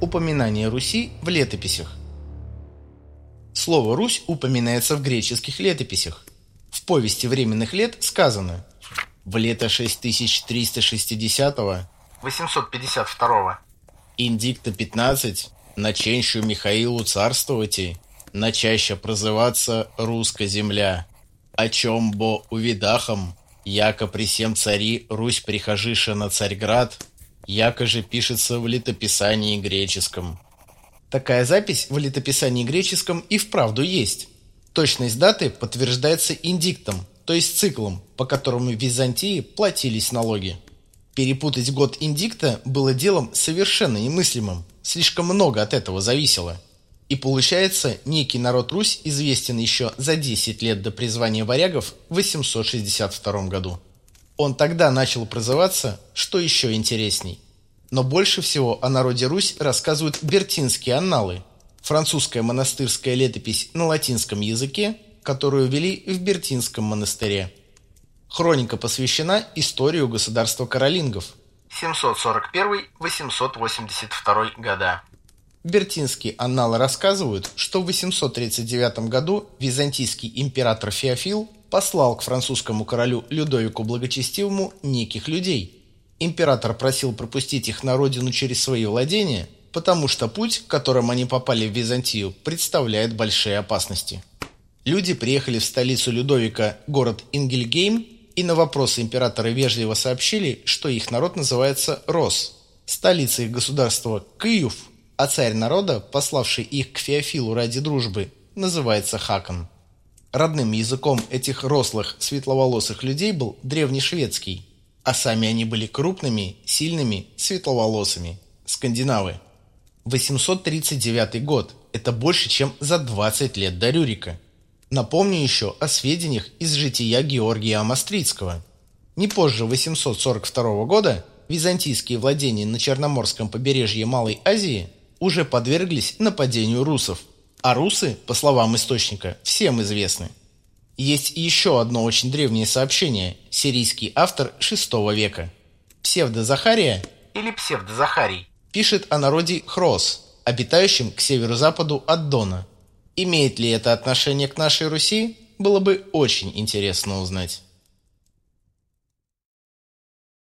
Упоминание Руси в летописях. Слово «Русь» упоминается в греческих летописях. В повести временных лет сказано «В лето 6360 852 Индикта 15 наченщу Михаилу царствовати, начаще прозываться русская земля, о чем бо увидахам, яко при всем цари Русь прихожиша на Царьград, яко же пишется в летописании греческом. Такая запись в летописании греческом и вправду есть. Точность даты подтверждается индиктом, то есть циклом, по которому в Византии платились налоги. Перепутать год индикта было делом совершенно немыслимым, слишком много от этого зависело. И получается, некий народ Русь известен еще за 10 лет до призвания варягов в 862 году. Он тогда начал прозываться, что еще интересней. Но больше всего о народе Русь рассказывают бертинские анналы, французская монастырская летопись на латинском языке, которую вели в Бертинском монастыре. Хроника посвящена историю государства каролингов 741-882 года. Бертинские анналы рассказывают, что в 839 году византийский император Феофил послал к французскому королю Людовику Благочестивому неких людей. Император просил пропустить их на родину через свои владения, потому что путь, которым они попали в Византию, представляет большие опасности. Люди приехали в столицу Людовика, город Ингельгейм, и на вопросы императора вежливо сообщили, что их народ называется Рос. Столица их государства – Киев, а царь народа, пославший их к Феофилу ради дружбы, называется Хакон. Родным языком этих рослых, светловолосых людей был древнешведский, а сами они были крупными, сильными, светловолосыми, скандинавы. 839 год – это больше, чем за 20 лет до Рюрика. Напомню еще о сведениях из жития Георгия Амастрицкого. Не позже 842 года византийские владения на Черноморском побережье Малой Азии уже подверглись нападению русов. А русы, по словам источника, всем известны. Есть еще одно очень древнее сообщение, сирийский автор VI века. Псевдозахария или псевдозахарий пишет о народе Хрос, обитающем к северо-западу от Дона. Имеет ли это отношение к нашей Руси, было бы очень интересно узнать.